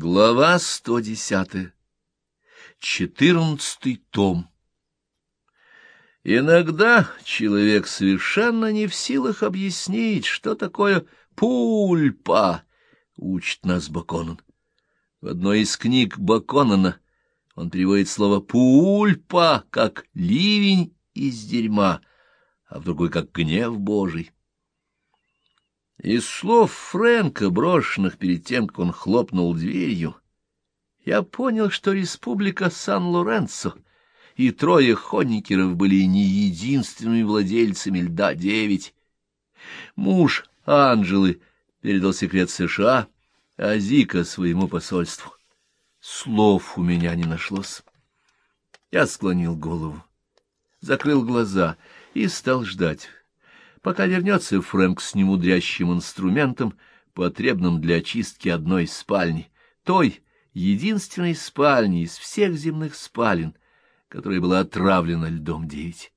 Глава 110. Четырнадцатый том. Иногда человек совершенно не в силах объяснить, что такое пульпа, учит нас Баконан. В одной из книг Баконана он переводит слово пульпа как ливень из дерьма, а в другой как гнев Божий. Из слов Фрэнка, брошенных перед тем, как он хлопнул дверью, я понял, что республика Сан-Лоренцо и трое хонникеров были не единственными владельцами льда-9. Муж Анжелы передал секрет США, а Зика — своему посольству. Слов у меня не нашлось. Я склонил голову, закрыл глаза и стал ждать пока вернется Фрэнк с немудрящим инструментом, потребным для очистки одной спальни, той единственной спальни из всех земных спален, которая была отравлена льдом девять.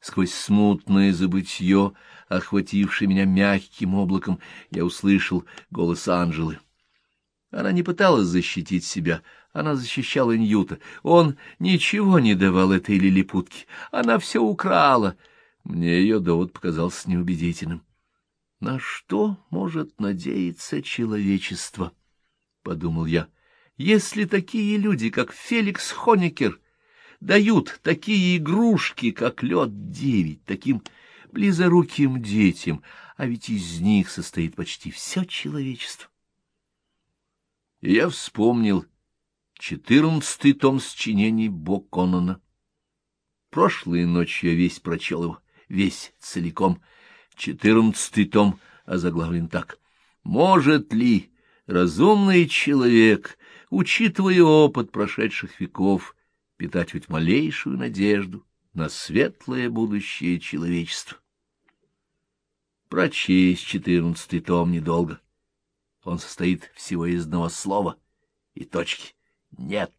Сквозь смутное забытье, охватившее меня мягким облаком, я услышал голос Анжелы. Она не пыталась защитить себя, она защищала Ньюта. Он ничего не давал этой лилипутке, она все украла — мне ее довод показался неубедительным. На что может надеяться человечество? — подумал я. Если такие люди, как Феликс Хоникер, дают такие игрушки, как лед девять, таким близоруким детям, а ведь из них состоит почти все человечество. И я вспомнил четырнадцатый том сочинений Боконона. Прошлой ночью я весь прочел его весь целиком. Четырнадцатый том озаглавлен так. «Может ли разумный человек, учитывая опыт прошедших веков, питать хоть малейшую надежду на светлое будущее человечества?» Прочесть четырнадцатый том недолго. Он состоит всего из одного слова и точки. Нет.